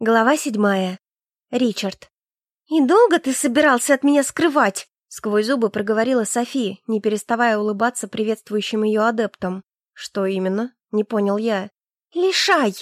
Глава седьмая. Ричард. «И долго ты собирался от меня скрывать?» Сквозь зубы проговорила Софи, не переставая улыбаться приветствующим ее адептам. «Что именно?» — не понял я. «Лишай!»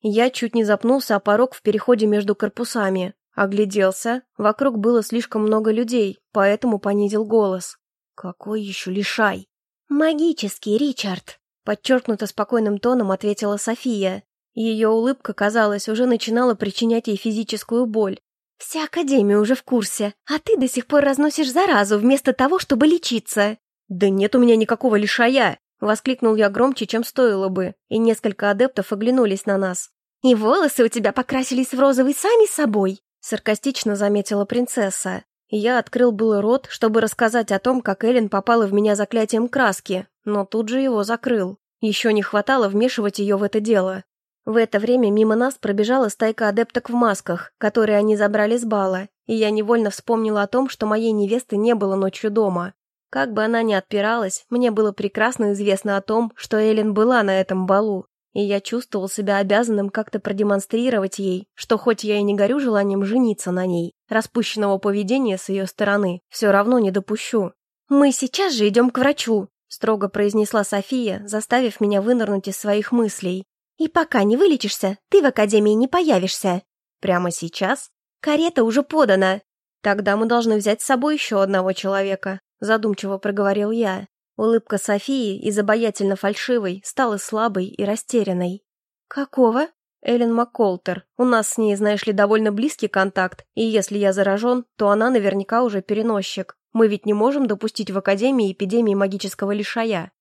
Я чуть не запнулся о порог в переходе между корпусами. Огляделся. Вокруг было слишком много людей, поэтому понизил голос. «Какой еще лишай?» «Магический, Ричард!» Подчеркнуто спокойным тоном ответила София. Ее улыбка, казалось, уже начинала причинять ей физическую боль. «Вся Академия уже в курсе, а ты до сих пор разносишь заразу вместо того, чтобы лечиться». «Да нет у меня никакого лишая!» Воскликнул я громче, чем стоило бы, и несколько адептов оглянулись на нас. «И волосы у тебя покрасились в розовый сами собой!» Саркастично заметила принцесса. Я открыл было рот, чтобы рассказать о том, как Эллен попала в меня заклятием краски, но тут же его закрыл. Еще не хватало вмешивать ее в это дело. В это время мимо нас пробежала стайка адепток в масках, которые они забрали с бала, и я невольно вспомнила о том, что моей невесты не было ночью дома. Как бы она ни отпиралась, мне было прекрасно известно о том, что Эллен была на этом балу, и я чувствовал себя обязанным как-то продемонстрировать ей, что хоть я и не горю желанием жениться на ней, распущенного поведения с ее стороны все равно не допущу. «Мы сейчас же идем к врачу», — строго произнесла София, заставив меня вынырнуть из своих мыслей. И пока не вылечишься, ты в академии не появишься. Прямо сейчас? Карета уже подана. Тогда мы должны взять с собой еще одного человека, задумчиво проговорил я. Улыбка Софии из обаятельно фальшивой стала слабой и растерянной. Какого? Эллен МакКолтер. У нас с ней, знаешь ли, довольно близкий контакт, и если я заражен, то она наверняка уже переносчик. Мы ведь не можем допустить в Академии эпидемии магического лишая.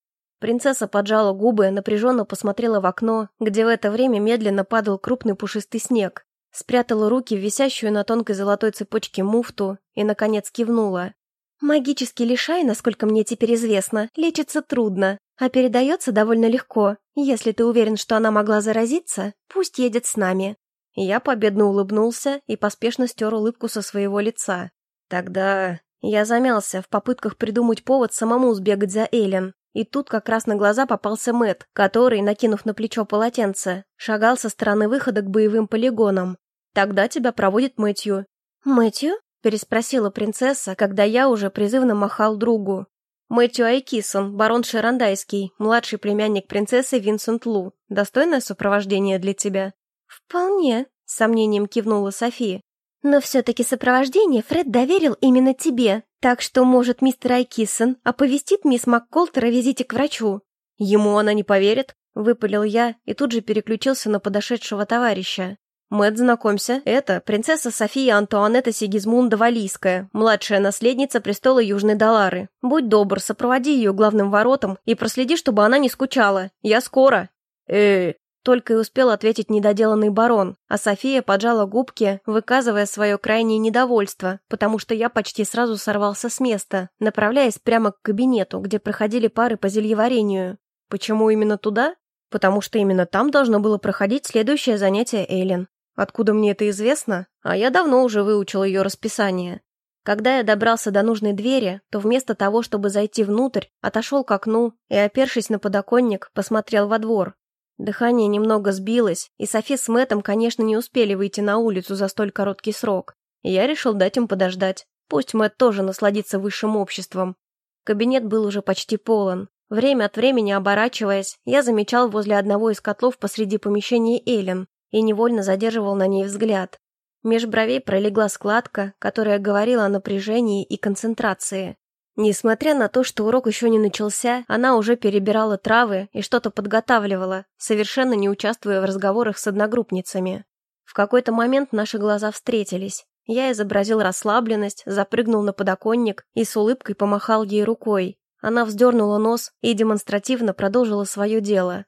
Принцесса поджала губы, напряженно посмотрела в окно, где в это время медленно падал крупный пушистый снег, спрятала руки в висящую на тонкой золотой цепочке муфту и, наконец, кивнула. «Магический лишай, насколько мне теперь известно, лечится трудно, а передается довольно легко. Если ты уверен, что она могла заразиться, пусть едет с нами». Я победно улыбнулся и поспешно стер улыбку со своего лица. Тогда я замялся в попытках придумать повод самому сбегать за Эллен, и тут как раз на глаза попался Мэт, который, накинув на плечо полотенце, шагал со стороны выхода к боевым полигонам. «Тогда тебя проводит Мэтью». «Мэтью?» – переспросила принцесса, когда я уже призывно махал другу. «Мэтью Айкисон, барон Шерандайский, младший племянник принцессы Винсент Лу. Достойное сопровождение для тебя?» «Вполне», – с сомнением кивнула София. «Но все-таки сопровождение Фред доверил именно тебе, так что, может, мистер Айкисон оповестит мисс МакКолтер о визите к врачу? Ему она не поверит, выпалил я и тут же переключился на подошедшего товарища. Мэт, знакомься, это принцесса София Антуанетта Сигизмунда Валийская, младшая наследница престола Южной Далары. Будь добр, сопроводи ее главным воротам и проследи, чтобы она не скучала. Я скоро. Э, только и успел ответить недоделанный барон, а София поджала губки, выказывая свое крайнее недовольство, потому что я почти сразу сорвался с места, направляясь прямо к кабинету, где проходили пары по зельеварению. Почему именно туда? Потому что именно там должно было проходить следующее занятие Эйлен. Откуда мне это известно? А я давно уже выучил ее расписание. Когда я добрался до нужной двери, то вместо того, чтобы зайти внутрь, отошел к окну и, опершись на подоконник, посмотрел во двор, Дыхание немного сбилось, и Софи с Мэттом, конечно, не успели выйти на улицу за столь короткий срок. Я решил дать им подождать. Пусть Мэтт тоже насладится высшим обществом. Кабинет был уже почти полон. Время от времени оборачиваясь, я замечал возле одного из котлов посреди помещения Эллен и невольно задерживал на ней взгляд. Меж бровей пролегла складка, которая говорила о напряжении и концентрации. Несмотря на то, что урок еще не начался, она уже перебирала травы и что-то подготавливала, совершенно не участвуя в разговорах с одногруппницами. В какой-то момент наши глаза встретились. Я изобразил расслабленность, запрыгнул на подоконник и с улыбкой помахал ей рукой. Она вздернула нос и демонстративно продолжила свое дело.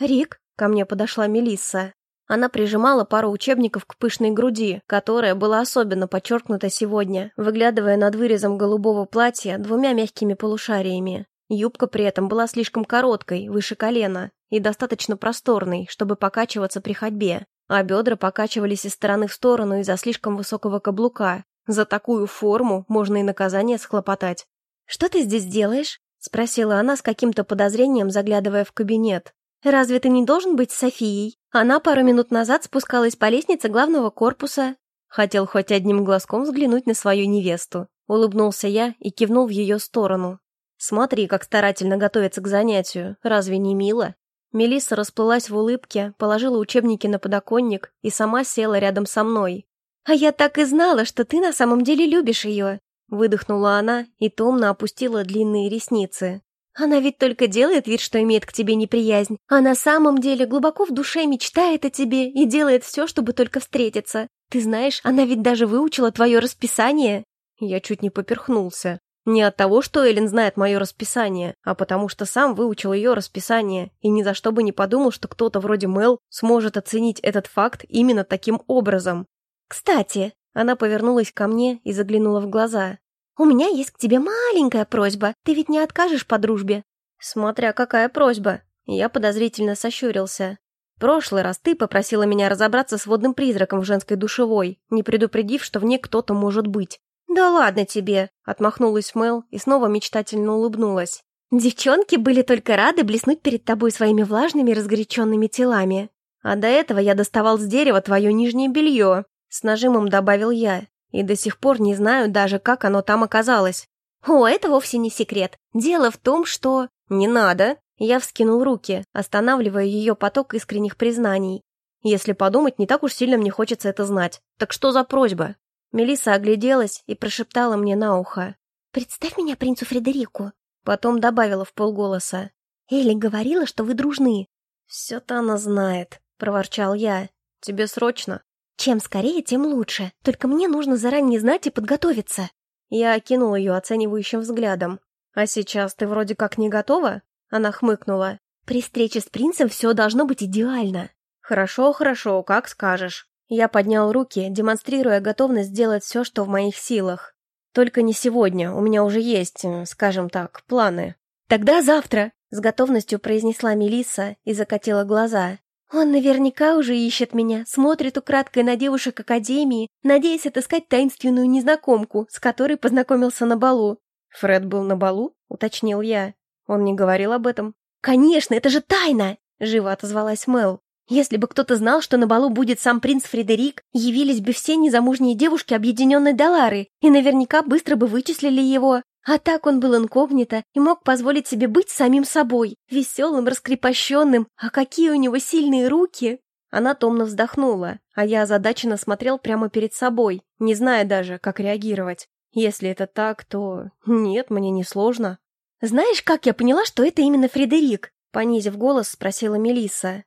«Рик?» — ко мне подошла Мелисса. Она прижимала пару учебников к пышной груди, которая была особенно подчеркнута сегодня, выглядывая над вырезом голубого платья двумя мягкими полушариями. Юбка при этом была слишком короткой, выше колена, и достаточно просторной, чтобы покачиваться при ходьбе, а бедра покачивались из стороны в сторону из-за слишком высокого каблука. За такую форму можно и наказание схлопотать. «Что ты здесь делаешь?» — спросила она с каким-то подозрением, заглядывая в кабинет. Разве ты не должен быть Софией? Она пару минут назад спускалась по лестнице главного корпуса. Хотел хоть одним глазком взглянуть на свою невесту. Улыбнулся я и кивнул в ее сторону. Смотри, как старательно готовится к занятию. Разве не мило? Мелисса расплылась в улыбке, положила учебники на подоконник и сама села рядом со мной. «А я так и знала, что ты на самом деле любишь ее!» Выдохнула она и томно опустила длинные ресницы. Она ведь только делает вид, что имеет к тебе неприязнь, а на самом деле глубоко в душе мечтает о тебе и делает все, чтобы только встретиться. Ты знаешь, она ведь даже выучила твое расписание. Я чуть не поперхнулся. Не от того, что Эллен знает мое расписание, а потому что сам выучил ее расписание и ни за что бы не подумал, что кто-то вроде Мел сможет оценить этот факт именно таким образом. «Кстати», — она повернулась ко мне и заглянула в глаза. «У меня есть к тебе маленькая просьба. Ты ведь не откажешь по дружбе?» «Смотря какая просьба». Я подозрительно сощурился. прошлый раз ты попросила меня разобраться с водным призраком в женской душевой, не предупредив, что в ней кто-то может быть. «Да ладно тебе!» — отмахнулась Мэл и снова мечтательно улыбнулась. «Девчонки были только рады блеснуть перед тобой своими влажными разгоряченными телами. А до этого я доставал с дерева твое нижнее белье», — с нажимом добавил я. И до сих пор не знаю даже, как оно там оказалось. О, это вовсе не секрет. Дело в том, что... Не надо. Я вскинул руки, останавливая ее поток искренних признаний. Если подумать, не так уж сильно мне хочется это знать. Так что за просьба? Мелиса огляделась и прошептала мне на ухо. «Представь меня принцу Фредерику». Потом добавила в полголоса. «Элли говорила, что вы дружны». «Все-то она знает», — проворчал я. «Тебе срочно?» Чем скорее, тем лучше. Только мне нужно заранее знать и подготовиться. Я окинул ее оценивающим взглядом. «А сейчас ты вроде как не готова?» Она хмыкнула. «При встрече с принцем все должно быть идеально». «Хорошо, хорошо, как скажешь». Я поднял руки, демонстрируя готовность сделать все, что в моих силах. «Только не сегодня, у меня уже есть, скажем так, планы». «Тогда завтра», — с готовностью произнесла Мелисса и закатила глаза. Он наверняка уже ищет меня, смотрит украдкой на девушек Академии, надеясь отыскать таинственную незнакомку, с которой познакомился на балу. «Фред был на балу?» — уточнил я. Он не говорил об этом. «Конечно, это же тайна!» — живо отозвалась Мел. «Если бы кто-то знал, что на балу будет сам принц Фредерик, явились бы все незамужние девушки объединенной Далары, и наверняка быстро бы вычислили его. А так он был инкогнито и мог позволить себе быть самим собой, веселым, раскрепощенным. А какие у него сильные руки! Она томно вздохнула, а я озадаченно смотрел прямо перед собой, не зная даже, как реагировать. Если это так, то... Нет, мне не сложно. «Знаешь, как я поняла, что это именно Фредерик?» Понизив голос, спросила Мелисса.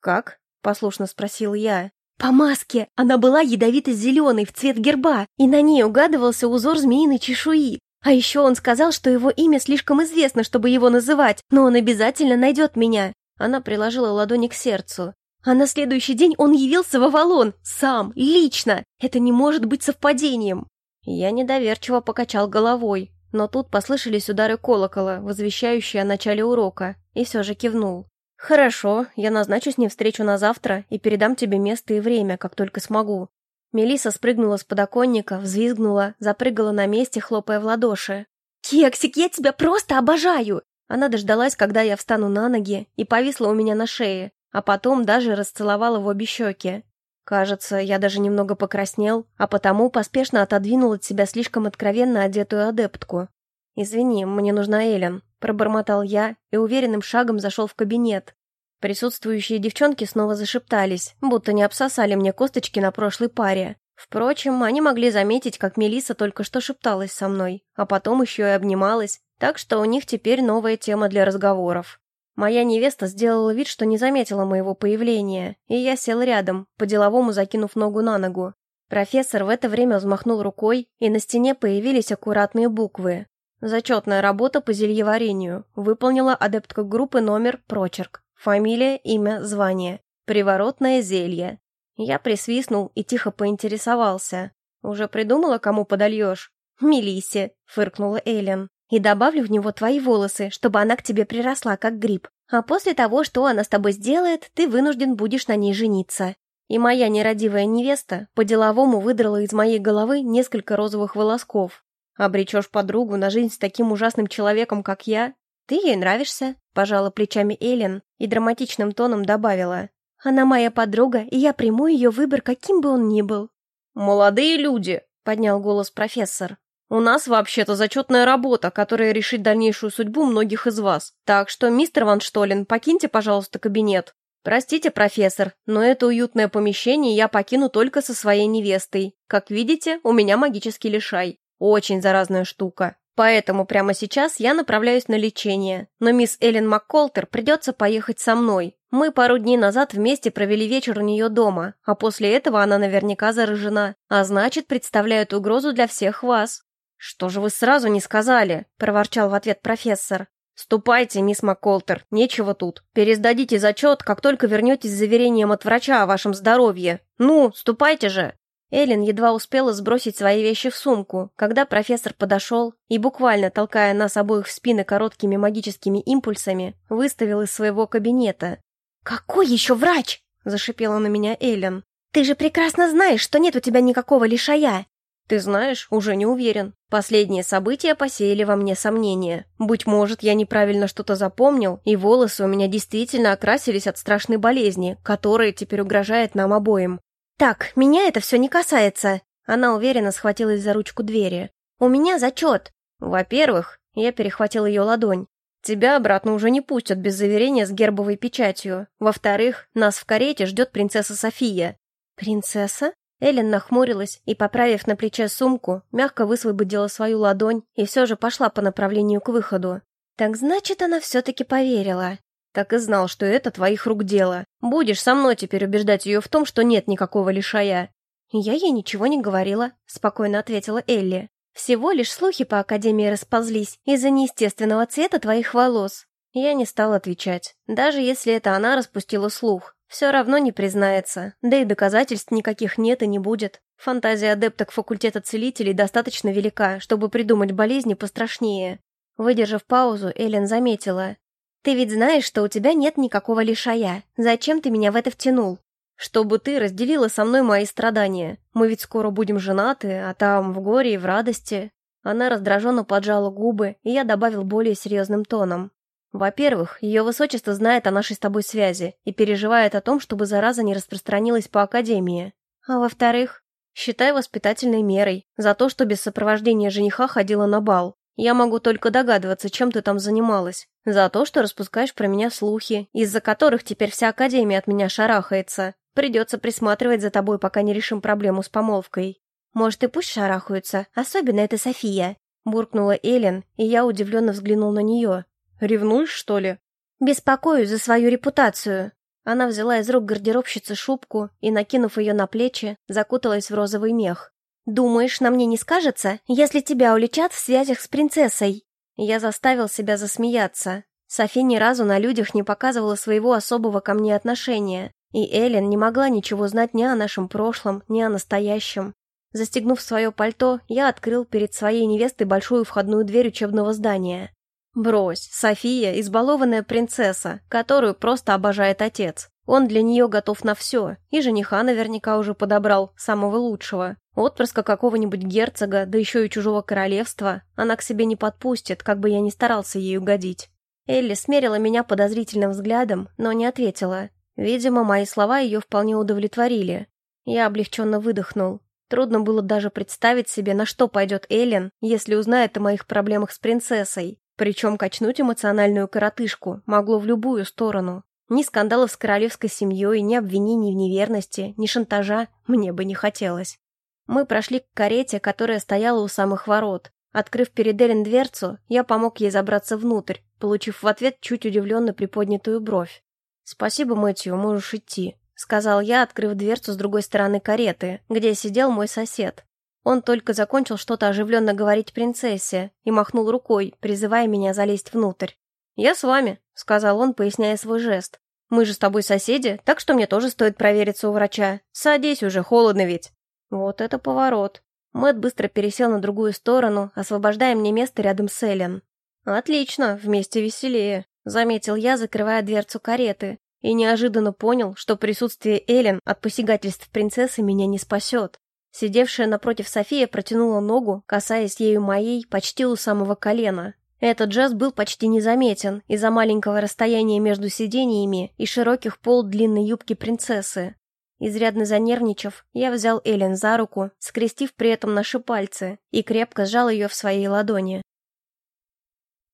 «Как?» — послушно спросил я. «По маске! Она была ядовито-зеленой, в цвет герба, и на ней угадывался узор змеиной чешуи. А еще он сказал, что его имя слишком известно, чтобы его называть, но он обязательно найдет меня. Она приложила ладони к сердцу. А на следующий день он явился в Авалон, сам, лично. Это не может быть совпадением. Я недоверчиво покачал головой, но тут послышались удары колокола, возвещающие о начале урока, и все же кивнул. «Хорошо, я назначу с ним встречу на завтра и передам тебе место и время, как только смогу. Мелиса спрыгнула с подоконника, взвизгнула, запрыгала на месте, хлопая в ладоши. «Кексик, я тебя просто обожаю!» Она дождалась, когда я встану на ноги, и повисла у меня на шее, а потом даже расцеловала в обе щеки. Кажется, я даже немного покраснел, а потому поспешно отодвинул от себя слишком откровенно одетую адептку. «Извини, мне нужна Элен», — пробормотал я и уверенным шагом зашел в кабинет, Присутствующие девчонки снова зашептались, будто не обсосали мне косточки на прошлой паре. Впрочем, они могли заметить, как Мелиса только что шепталась со мной, а потом еще и обнималась, так что у них теперь новая тема для разговоров. Моя невеста сделала вид, что не заметила моего появления, и я сел рядом, по-деловому закинув ногу на ногу. Профессор в это время взмахнул рукой, и на стене появились аккуратные буквы. Зачетная работа по зельеварению. Выполнила адептка группы номер прочерк. Фамилия, имя, звание. Приворотное зелье. Я присвистнул и тихо поинтересовался. «Уже придумала, кому подольешь?» «Мелиссе», — фыркнула Эллен. «И добавлю в него твои волосы, чтобы она к тебе приросла, как гриб. А после того, что она с тобой сделает, ты вынужден будешь на ней жениться». И моя нерадивая невеста по-деловому выдрала из моей головы несколько розовых волосков. Обречешь подругу на жизнь с таким ужасным человеком, как я? «Ты ей нравишься», — пожала плечами Эллен и драматичным тоном добавила. «Она моя подруга, и я приму ее выбор, каким бы он ни был». «Молодые люди», — поднял голос профессор. «У нас вообще-то зачетная работа, которая решит дальнейшую судьбу многих из вас. Так что, мистер Ван Штолин, покиньте, пожалуйста, кабинет. Простите, профессор, но это уютное помещение я покину только со своей невестой. Как видите, у меня магический лишай. Очень заразная штука. Поэтому прямо сейчас я направляюсь на лечение. Но мисс Эллен МакКолтер придется поехать со мной. Мы пару дней назад вместе провели вечер у нее дома, а после этого она наверняка заражена, а значит, представляет угрозу для всех вас. «Что же вы сразу не сказали?» – проворчал в ответ профессор. «Ступайте, мисс МакКолтер, нечего тут. Пересдадите зачет, как только вернетесь с заверением от врача о вашем здоровье. Ну, ступайте же!» Эллен едва успела сбросить свои вещи в сумку, когда профессор подошел и, буквально толкая нас обоих в спины короткими магическими импульсами, выставил из своего кабинета. «Какой еще врач?» – зашипела на меня Эллен. «Ты же прекрасно знаешь, что нет у тебя никакого лишая!» «Ты знаешь, уже не уверен. Последние события посеяли во мне сомнения. Быть может, я неправильно что-то запомнил, и волосы у меня действительно окрасились от страшной болезни, которая теперь угрожает нам обоим. «Так, меня это все не касается!» Она уверенно схватилась за ручку двери. «У меня зачет!» «Во-первых...» Я перехватил ее ладонь. «Тебя обратно уже не пустят без заверения с гербовой печатью. Во-вторых, нас в карете ждет принцесса София». «Принцесса?» Эллен нахмурилась и, поправив на плече сумку, мягко высвободила свою ладонь и все же пошла по направлению к выходу. Так значит, она все-таки поверила. Так и знал, что это твоих рук дело. Будешь со мной теперь убеждать ее в том, что нет никакого лишая». «Я ей ничего не говорила», — спокойно ответила Элли. «Всего лишь слухи по Академии расползлись из-за неестественного цвета твоих волос». Я не стал отвечать. Даже если это она распустила слух, все равно не признается. Да и доказательств никаких нет и не будет. Фантазия адепток факультета целителей достаточно велика, чтобы придумать болезни пострашнее. Выдержав паузу, Эллен заметила. Ты ведь знаешь, что у тебя нет никакого лишая. Зачем ты меня в это втянул? Чтобы ты разделила со мной мои страдания. Мы ведь скоро будем женаты, а там в горе и в радости. Она раздраженно поджала губы, и я добавил более серьезным тоном. Во-первых, ее высочество знает о нашей с тобой связи и переживает о том, чтобы зараза не распространилась по Академии. А во-вторых, считай воспитательной мерой за то, что без сопровождения жениха ходила на бал. Я могу только догадываться, чем ты там занималась. За то, что распускаешь про меня слухи, из-за которых теперь вся Академия от меня шарахается. Придется присматривать за тобой, пока не решим проблему с помолвкой. Может, и пусть шарахаются, особенно это София. Буркнула Элен, и я удивленно взглянул на нее. Ревнуешь, что ли? Беспокоюсь за свою репутацию. Она взяла из рук гардеробщицы шубку и, накинув ее на плечи, закуталась в розовый мех. «Думаешь, на мне не скажется, если тебя уличат в связях с принцессой?» Я заставил себя засмеяться. Софи ни разу на людях не показывала своего особого ко мне отношения, и Эллен не могла ничего знать ни о нашем прошлом, ни о настоящем. Застегнув свое пальто, я открыл перед своей невестой большую входную дверь учебного здания. Брось, София – избалованная принцесса, которую просто обожает отец. Он для нее готов на все, и жениха наверняка уже подобрал, самого лучшего. Отпрыска какого-нибудь герцога, да еще и чужого королевства, она к себе не подпустит, как бы я ни старался ей угодить. Элли смерила меня подозрительным взглядом, но не ответила. Видимо, мои слова ее вполне удовлетворили. Я облегченно выдохнул. Трудно было даже представить себе, на что пойдет Эллен, если узнает о моих проблемах с принцессой. Причем качнуть эмоциональную коротышку могло в любую сторону. Ни скандалов с королевской семьей, ни обвинений в неверности, ни шантажа мне бы не хотелось. Мы прошли к карете, которая стояла у самых ворот. Открыв перед Эллен дверцу, я помог ей забраться внутрь, получив в ответ чуть удивленно приподнятую бровь. «Спасибо, Мэтью, можешь идти», — сказал я, открыв дверцу с другой стороны кареты, где сидел мой сосед. Он только закончил что-то оживленно говорить принцессе и махнул рукой, призывая меня залезть внутрь. «Я с вами», — сказал он, поясняя свой жест. «Мы же с тобой соседи, так что мне тоже стоит провериться у врача. Садись уже, холодно ведь». Вот это поворот. Мэт быстро пересел на другую сторону, освобождая мне место рядом с Эллен. «Отлично, вместе веселее», — заметил я, закрывая дверцу кареты, и неожиданно понял, что присутствие Эллен от посягательств принцессы меня не спасет. Сидевшая напротив София протянула ногу, касаясь ею моей почти у самого колена. Этот жест был почти незаметен из-за маленького расстояния между сидениями и широких пол длинной юбки принцессы. Изрядно занервничав, я взял Эллен за руку, скрестив при этом наши пальцы, и крепко сжал ее в своей ладони.